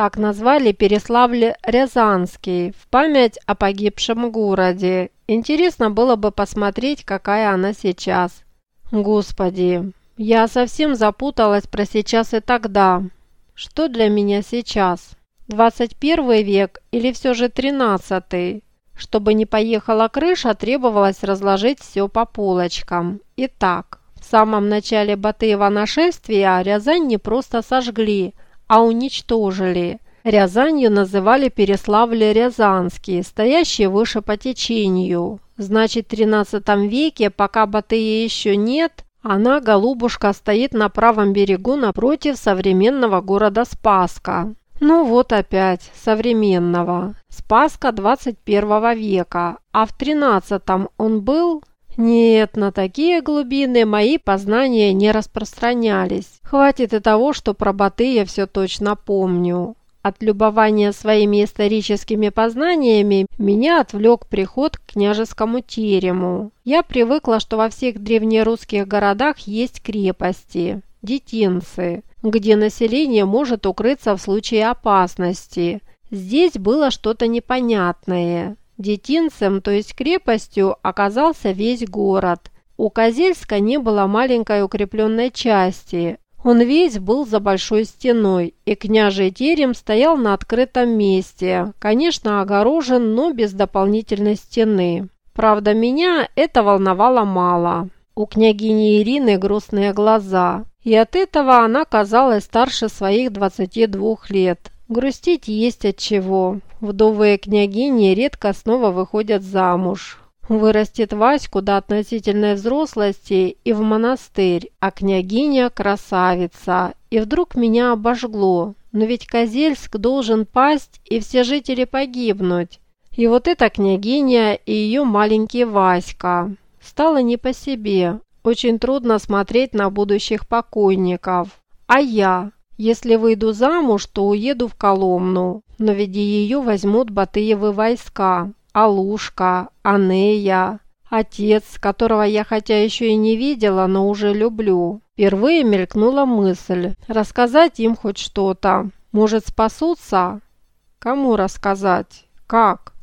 Так назвали Переславль-Рязанский в память о погибшем городе. Интересно было бы посмотреть, какая она сейчас. Господи, я совсем запуталась про сейчас и тогда. Что для меня сейчас? 21 век или все же 13? Чтобы не поехала крыша, требовалось разложить все по полочкам. Итак, в самом начале Батыева нашествия Рязань не просто сожгли, а уничтожили. Рязанью называли Переславль-Рязанский, стоящий выше по течению. Значит, в 13 веке, пока Батыя еще нет, она, голубушка, стоит на правом берегу напротив современного города Спаска. Ну вот опять, современного. Спаска 21 века, а в 13 он был... Нет, на такие глубины мои познания не распространялись. Хватит и того, что про Баты я все точно помню. От любования своими историческими познаниями меня отвлек приход к княжескому терему. Я привыкла, что во всех древнерусских городах есть крепости, детинцы, где население может укрыться в случае опасности. Здесь было что-то непонятное. Детинцем, то есть крепостью, оказался весь город. У Козельска не было маленькой укрепленной части, он весь был за большой стеной, и княжий терем стоял на открытом месте, конечно, огорожен, но без дополнительной стены. Правда, меня это волновало мало. У княгини Ирины грустные глаза, и от этого она казалась старше своих 22 лет. Грустить есть от чего. Вдовые княгини редко снова выходят замуж. Вырастет Ваську до относительной взрослости и в монастырь, а княгиня – красавица. И вдруг меня обожгло. Но ведь Козельск должен пасть и все жители погибнуть. И вот эта княгиня и ее маленький Васька. Стало не по себе. Очень трудно смотреть на будущих покойников. А я? Если выйду замуж, то уеду в Коломну. Но ведь ее возьмут Батыевы войска. Алушка, Анея, отец, которого я хотя еще и не видела, но уже люблю. Впервые мелькнула мысль рассказать им хоть что-то. Может, спасутся? Кому рассказать? Как?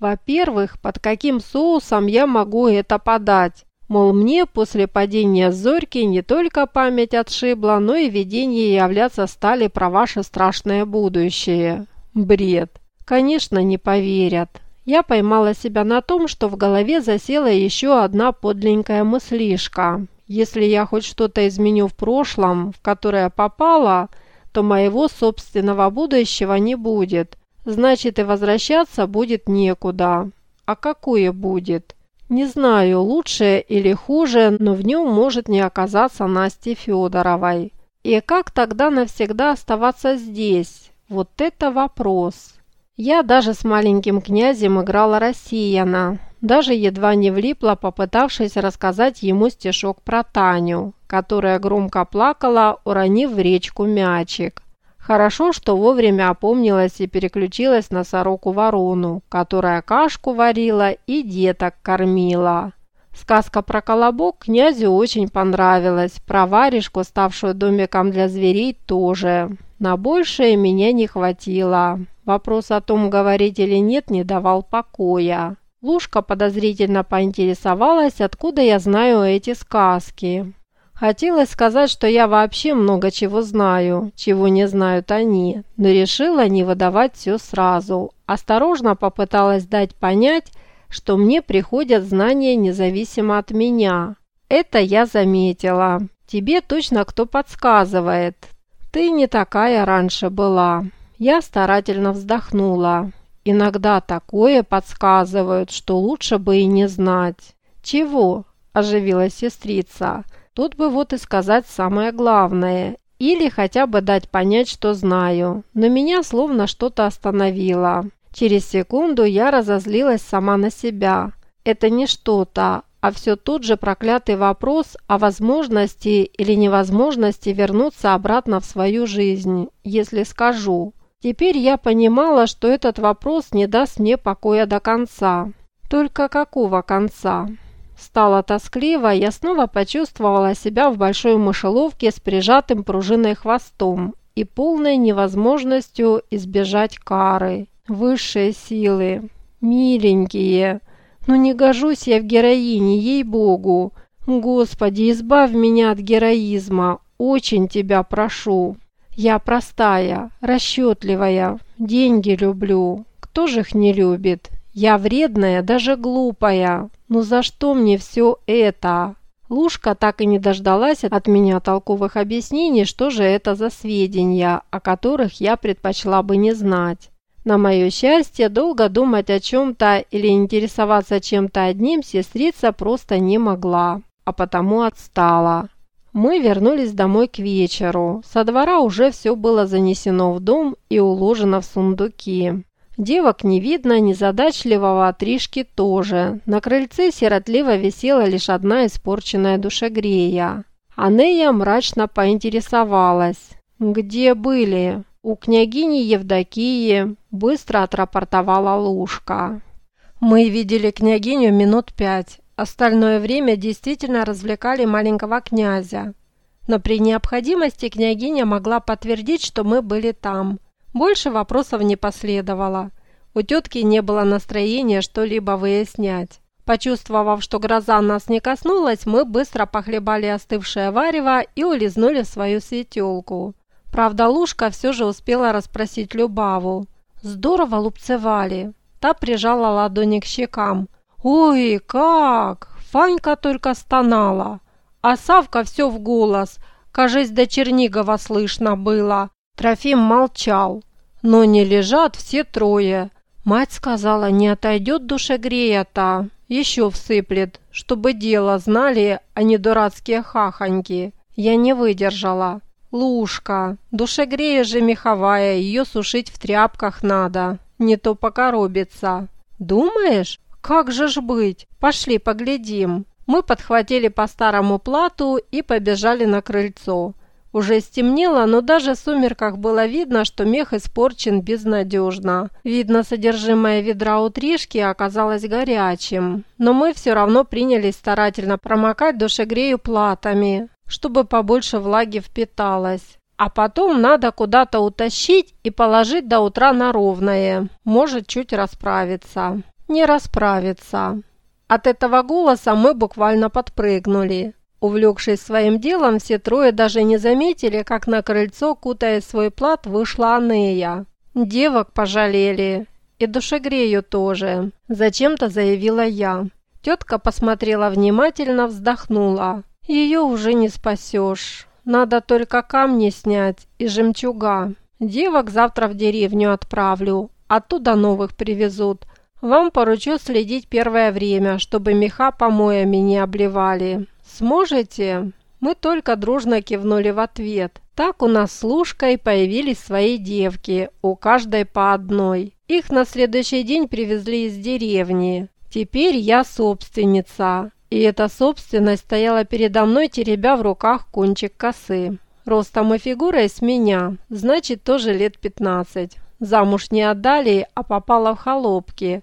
Во-первых, под каким соусом я могу это подать? Мол, мне после падения Зорьки не только память отшибла, но и видения являться стали про ваше страшное будущее. Бред. Конечно, не поверят. Я поймала себя на том, что в голове засела еще одна подленькая мыслишка. Если я хоть что-то изменю в прошлом, в которое попала, то моего собственного будущего не будет. Значит, и возвращаться будет некуда. А какое будет? Не знаю, лучшее или хуже, но в нем может не оказаться Насти Федоровой. И как тогда навсегда оставаться здесь? Вот это вопрос. Я даже с маленьким князем играла россияна, даже едва не влипла, попытавшись рассказать ему стишок про Таню, которая громко плакала, уронив в речку мячик. Хорошо, что вовремя опомнилась и переключилась на сороку-ворону, которая кашку варила и деток кормила. Сказка про колобок князю очень понравилась, про варежку, ставшую домиком для зверей, тоже. На большее меня не хватило. Вопрос о том, говорить или нет, не давал покоя. Лушка подозрительно поинтересовалась, откуда я знаю эти сказки. Хотелось сказать, что я вообще много чего знаю, чего не знают они, но решила не выдавать все сразу. Осторожно попыталась дать понять, что мне приходят знания независимо от меня. Это я заметила. Тебе точно кто подсказывает. Ты не такая раньше была. Я старательно вздохнула. Иногда такое подсказывают, что лучше бы и не знать. Чего? Оживилась сестрица. Тут бы вот и сказать самое главное. Или хотя бы дать понять, что знаю. Но меня словно что-то остановило. Через секунду я разозлилась сама на себя. Это не что-то, а все тот же проклятый вопрос о возможности или невозможности вернуться обратно в свою жизнь, если скажу. Теперь я понимала, что этот вопрос не даст мне покоя до конца. Только какого конца? Стало тоскливо, я снова почувствовала себя в большой мышеловке с прижатым пружиной хвостом и полной невозможностью избежать кары. Высшие силы. Миленькие. Но не гожусь я в героине, ей-богу. Господи, избавь меня от героизма. Очень тебя прошу. Я простая, расчетливая, деньги люблю. Кто же их не любит? Я вредная, даже глупая. Ну за что мне все это? Лушка так и не дождалась от меня толковых объяснений, что же это за сведения, о которых я предпочла бы не знать. На мое счастье, долго думать о чем-то или интересоваться чем-то одним сестрица просто не могла, а потому отстала. Мы вернулись домой к вечеру. Со двора уже все было занесено в дом и уложено в сундуки. Девок не видно, незадачливого отрижки тоже. На крыльце сиротливо висела лишь одна испорченная душегрея. Анея мрачно поинтересовалась. «Где были?» «У княгини Евдокии», – быстро отрапортовала Лушка. «Мы видели княгиню минут пять. Остальное время действительно развлекали маленького князя. Но при необходимости княгиня могла подтвердить, что мы были там. Больше вопросов не последовало. У тетки не было настроения что-либо выяснять. Почувствовав, что гроза нас не коснулась, мы быстро похлебали остывшее варево и улизнули в свою светелку. Правда, Лушка все же успела расспросить Любаву. Здорово лупцевали. Та прижала ладони к щекам. «Ой, как!» Фанька только стонала. А Савка все в голос. Кажись, до Чернигова слышно было. Трофим молчал. Но не лежат все трое. Мать сказала, не отойдет душегрея-то. Еще всыплет, чтобы дело знали, а не дурацкие хахоньки. Я не выдержала. Лушка, душегрея же меховая, ее сушить в тряпках надо. Не то покоробится. Думаешь? Как же ж быть? Пошли поглядим. Мы подхватили по старому плату и побежали на крыльцо. Уже стемнело, но даже в сумерках было видно, что мех испорчен безнадежно. Видно, содержимое ведра утришки оказалось горячим. Но мы все равно принялись старательно промокать душегрею платами, чтобы побольше влаги впиталось. А потом надо куда-то утащить и положить до утра на ровное. Может чуть расправиться. Не расправиться. От этого голоса мы буквально подпрыгнули. Увлекшись своим делом, все трое даже не заметили, как на крыльцо, кутая свой плат, вышла Анея. Девок пожалели. И душегрею тоже. Зачем-то заявила я. Тетка посмотрела внимательно, вздохнула. Ее уже не спасешь. Надо только камни снять и жемчуга. Девок завтра в деревню отправлю. Оттуда новых привезут. Вам поручу следить первое время, чтобы меха помоями не обливали. «Сможете?» Мы только дружно кивнули в ответ. Так у нас с Лушкой появились свои девки, у каждой по одной. Их на следующий день привезли из деревни. Теперь я собственница. И эта собственность стояла передо мной, теребя в руках кончик косы. Ростом и фигурой с меня, значит, тоже лет 15. Замуж не отдали, а попала в холопки.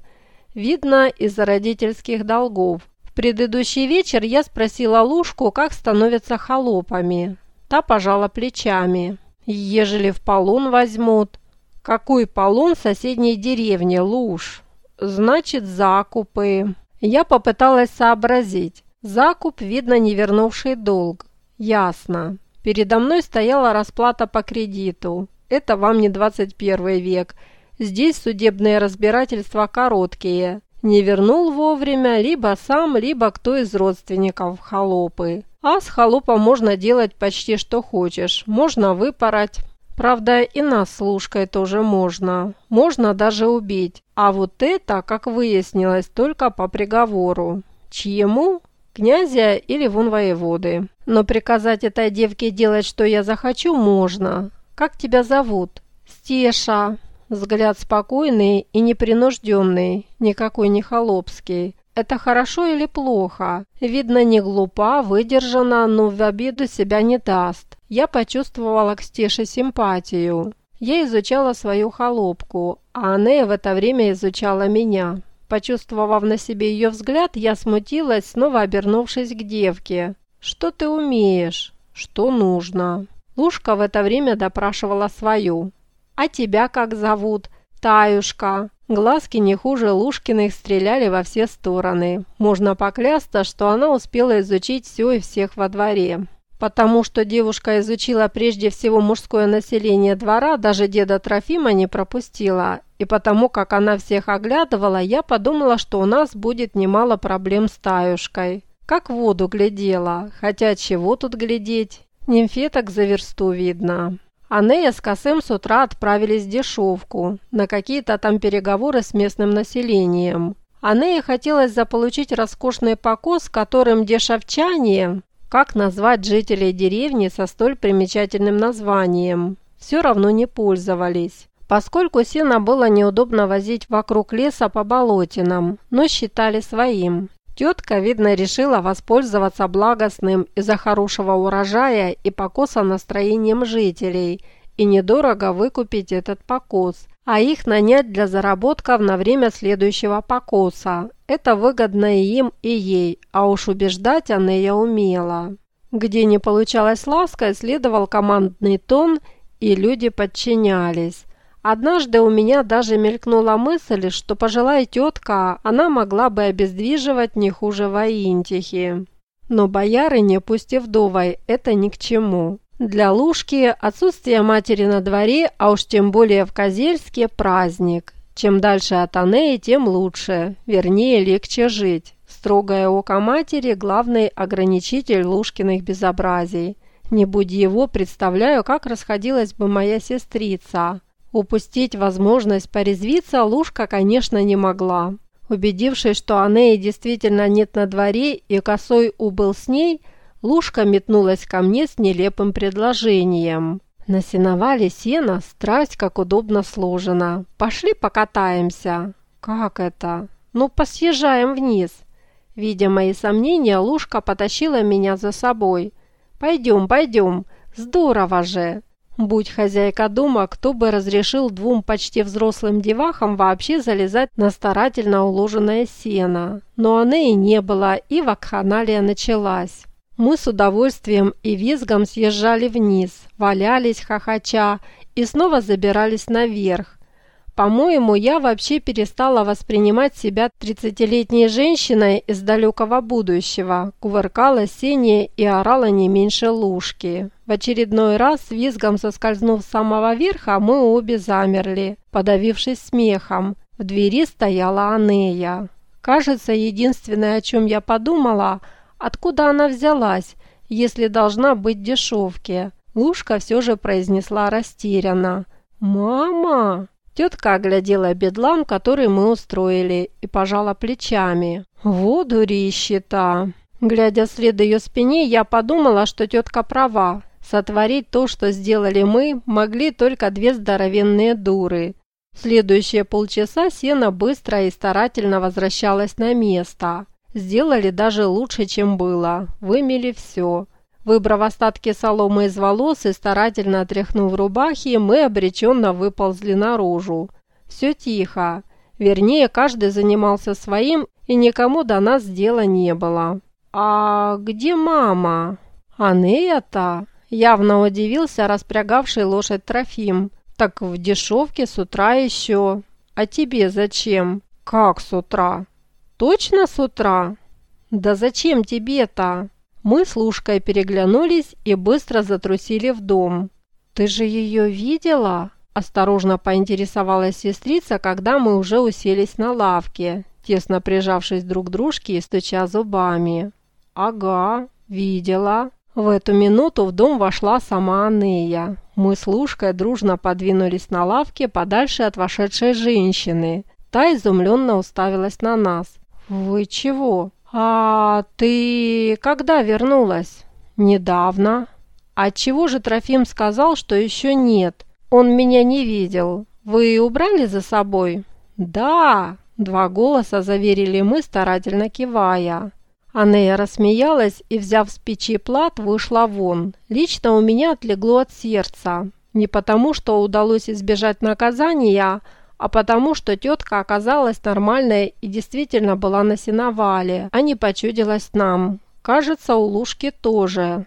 Видно, из-за родительских долгов предыдущий вечер я спросила Лушку, как становятся холопами. Та пожала плечами. Ежели в полон возьмут. Какой полон в соседней деревне, Луж? Значит, закупы. Я попыталась сообразить. Закуп, видно, не вернувший долг. Ясно. Передо мной стояла расплата по кредиту. Это вам не 21 век. Здесь судебные разбирательства короткие. Не вернул вовремя либо сам, либо кто из родственников холопы. А с холопом можно делать почти что хочешь. Можно выпороть. Правда, и нас с Лушкой тоже можно. Можно даже убить. А вот это, как выяснилось, только по приговору. Чьему? Князя или вон воеводы. Но приказать этой девке делать, что я захочу, можно. Как тебя зовут? Стеша. Взгляд спокойный и непринужденный, никакой не холопский. Это хорошо или плохо? Видно, не глупа, выдержана, но в обиду себя не даст. Я почувствовала к Стеше симпатию. Я изучала свою холопку, а она в это время изучала меня. Почувствовав на себе ее взгляд, я смутилась, снова обернувшись к девке. «Что ты умеешь? Что нужно?» Лушка в это время допрашивала свою. «А тебя как зовут?» «Таюшка». Глазки не хуже Лушкиных стреляли во все стороны. Можно поклясться, что она успела изучить все и всех во дворе. Потому что девушка изучила прежде всего мужское население двора, даже деда Трофима не пропустила. И потому как она всех оглядывала, я подумала, что у нас будет немало проблем с Таюшкой. Как в воду глядела, хотя чего тут глядеть? Нимфеток за версту видно. Анея с Косем с утра отправились в дешевку, на какие-то там переговоры с местным населением. Анея хотелось заполучить роскошный покос, которым дешевчане, как назвать жителей деревни со столь примечательным названием, все равно не пользовались. Поскольку сено было неудобно возить вокруг леса по болотинам, но считали своим. Тетка, видно, решила воспользоваться благостным из-за хорошего урожая и покоса настроением жителей и недорого выкупить этот покос, а их нанять для заработков на время следующего покоса. Это выгодно и им, и ей, а уж убеждать Анея умела. Где не получалось лаской, следовал командный тон, и люди подчинялись. Однажды у меня даже мелькнула мысль, что пожилая тетка, она могла бы обездвиживать не хуже воинтихи. Но боярыне, пусть и вдовой, это ни к чему. Для Лушки отсутствие матери на дворе, а уж тем более в Козельске, праздник. Чем дальше от Анеи, тем лучше, вернее, легче жить. Строгое око матери – главный ограничитель Лушкиных безобразий. Не будь его, представляю, как расходилась бы моя сестрица – Упустить возможность порезвиться Лушка, конечно, не могла. Убедившись, что Анеи действительно нет на дворе и косой убыл с ней, Лушка метнулась ко мне с нелепым предложением. На сено страсть как удобно сложена. Пошли покатаемся. Как это? Ну, посъезжаем вниз. Видя мои сомнения, Лушка потащила меня за собой. Пойдем, пойдем. Здорово же. Будь хозяйка дома, кто бы разрешил двум почти взрослым девахам вообще залезать на старательно уложенное сено. Но оно и не было, и вакханалия началась. Мы с удовольствием и визгом съезжали вниз, валялись хохоча и снова забирались наверх, по-моему, я вообще перестала воспринимать себя тридцатилетней женщиной из далекого будущего, кувыркала синее и орала не меньше лужки. В очередной раз, с визгом соскользнув с самого верха, мы обе замерли, подавившись смехом. В двери стояла Анея. Кажется, единственное, о чем я подумала, откуда она взялась, если должна быть дешевки. Лужка все же произнесла растерянно. «Мама!» Тетка оглядела бедлам, который мы устроили, и пожала плечами. «Вот дурища-то!» Глядя вслед ее спине, я подумала, что тетка права. Сотворить то, что сделали мы, могли только две здоровенные дуры. следующие полчаса сено быстро и старательно возвращалось на место. Сделали даже лучше, чем было. Вымели все. Выбрав остатки соломы из волос и старательно отряхнув рубахи, мы обреченно выползли наружу. Все тихо. Вернее, каждый занимался своим, и никому до нас дела не было. «А где мама?» «Анея-то?» Явно удивился распрягавший лошадь Трофим. «Так в дешевке с утра еще. А тебе зачем?» «Как с утра?» «Точно с утра?» «Да зачем тебе-то?» Мы с Лушкой переглянулись и быстро затрусили в дом. «Ты же ее видела?» – осторожно поинтересовалась сестрица, когда мы уже уселись на лавке, тесно прижавшись друг к дружке и стуча зубами. «Ага, видела». В эту минуту в дом вошла сама Анея. Мы с Лушкой дружно подвинулись на лавке подальше от вошедшей женщины. Та изумленно уставилась на нас. «Вы чего?» «А ты когда вернулась?» «Недавно». «А чего же Трофим сказал, что еще нет? Он меня не видел. Вы убрали за собой?» «Да!» – два голоса заверили мы, старательно кивая. Анея рассмеялась и, взяв с печи плат, вышла вон. Лично у меня отлегло от сердца. Не потому, что удалось избежать наказания, а потому, что тетка оказалась нормальной и действительно была на сеновале, а не почудилась нам. Кажется, у Лушки тоже.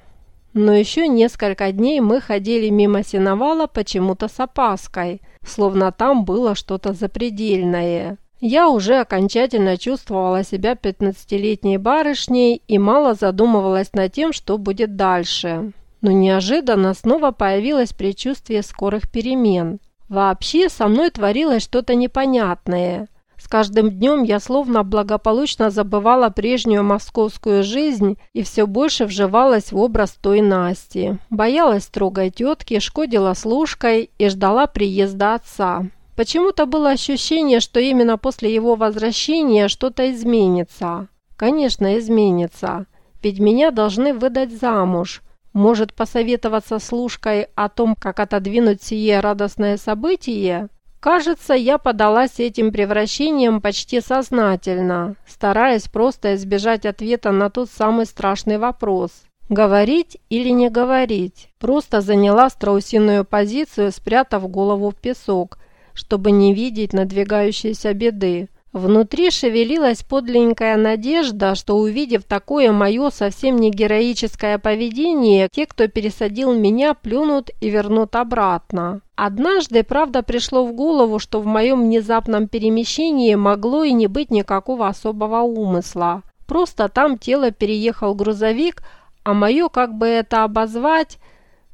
Но еще несколько дней мы ходили мимо сеновала почему-то с опаской, словно там было что-то запредельное. Я уже окончательно чувствовала себя пятнадцатилетней барышней и мало задумывалась над тем, что будет дальше. Но неожиданно снова появилось предчувствие скорых перемен. Вообще со мной творилось что-то непонятное. С каждым днем я словно благополучно забывала прежнюю московскую жизнь и все больше вживалась в образ той Насти. Боялась строгой тетки, шкодила служкой и ждала приезда отца. Почему-то было ощущение, что именно после его возвращения что-то изменится. Конечно, изменится. Ведь меня должны выдать замуж. Может посоветоваться с Лужкой о том, как отодвинуть сие радостное событие? Кажется, я подалась этим превращением почти сознательно, стараясь просто избежать ответа на тот самый страшный вопрос. Говорить или не говорить? Просто заняла страусиную позицию, спрятав голову в песок, чтобы не видеть надвигающейся беды. Внутри шевелилась подлинная надежда, что увидев такое мое совсем не героическое поведение, те, кто пересадил меня, плюнут и вернут обратно. Однажды, правда, пришло в голову, что в моем внезапном перемещении могло и не быть никакого особого умысла. Просто там тело переехал грузовик, а мое, как бы это обозвать...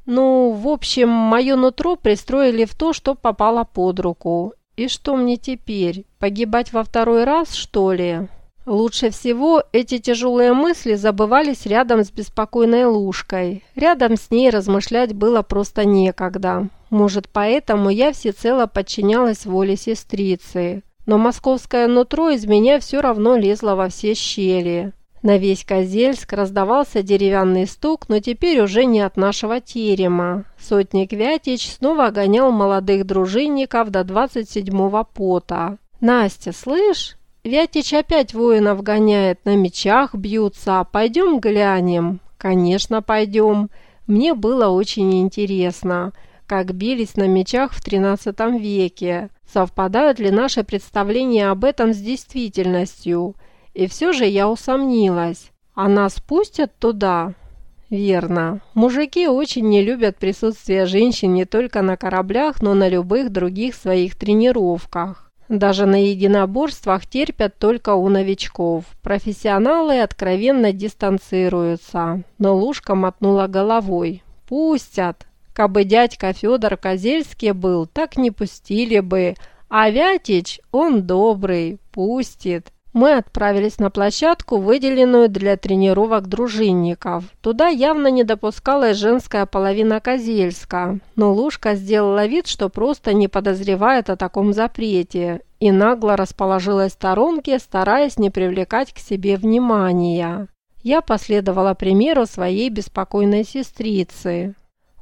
Ну, в общем, мое нутро пристроили в то, что попало под руку. И что мне теперь, погибать во второй раз, что ли? Лучше всего эти тяжелые мысли забывались рядом с беспокойной лужкой. Рядом с ней размышлять было просто некогда. Может, поэтому я всецело подчинялась воле сестрицы. Но московское нутро из меня все равно лезло во все щели. На весь Козельск раздавался деревянный стук, но теперь уже не от нашего терема. Сотник Вятич снова гонял молодых дружинников до 27-го пота. «Настя, слышь? Вятич опять воинов гоняет, на мечах бьются. Пойдем глянем?» «Конечно, пойдем. Мне было очень интересно, как бились на мечах в XIII веке. Совпадают ли наши представления об этом с действительностью?» И все же я усомнилась. А нас пустят туда? Верно. Мужики очень не любят присутствие женщин не только на кораблях, но на любых других своих тренировках. Даже на единоборствах терпят только у новичков. Профессионалы откровенно дистанцируются. Но Лушка мотнула головой. «Пустят. Кабы дядька Федор Козельский был, так не пустили бы. А Вятич, он добрый, пустит. Мы отправились на площадку, выделенную для тренировок дружинников. Туда явно не допускалась женская половина Козельска, но Лушка сделала вид, что просто не подозревает о таком запрете, и нагло расположилась в сторонке, стараясь не привлекать к себе внимания. Я последовала примеру своей беспокойной сестрицы.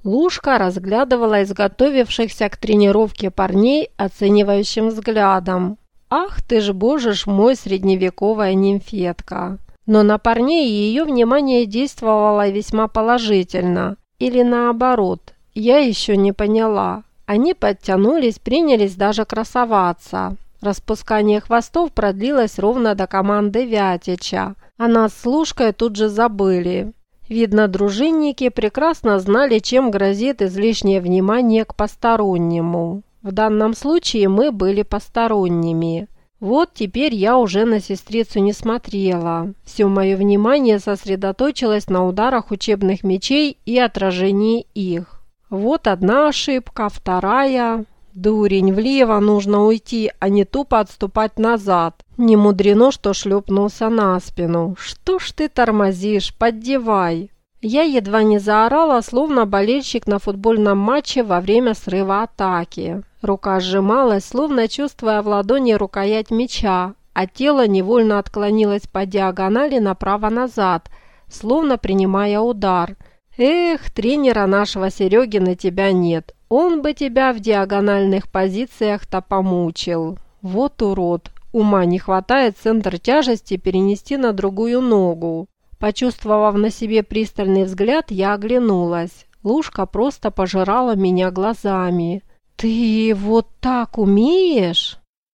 Лушка разглядывала изготовившихся к тренировке парней оценивающим взглядом, Ах ты ж, боже ж мой, средневековая нимфетка. Но на парней ее внимание действовало весьма положительно. Или наоборот, я еще не поняла. Они подтянулись, принялись даже красоваться. Распускание хвостов продлилось ровно до команды Вятича. А нас с Лужкой тут же забыли. Видно, дружинники прекрасно знали, чем грозит излишнее внимание к постороннему. В данном случае мы были посторонними. Вот теперь я уже на сестрицу не смотрела. Все мое внимание сосредоточилось на ударах учебных мечей и отражении их. Вот одна ошибка, вторая... Дурень, влево нужно уйти, а не тупо отступать назад. Не мудрено, что шлепнулся на спину. Что ж ты тормозишь, поддевай. Я едва не заорала, словно болельщик на футбольном матче во время срыва атаки. Рука сжималась, словно чувствуя в ладони рукоять меча, а тело невольно отклонилось по диагонали направо-назад, словно принимая удар. «Эх, тренера нашего Сереги на тебя нет. Он бы тебя в диагональных позициях-то помучил. Вот урод. Ума не хватает центр тяжести перенести на другую ногу. Почувствовав на себе пристальный взгляд, я оглянулась. Лушка просто пожирала меня глазами. «Ты вот так умеешь?»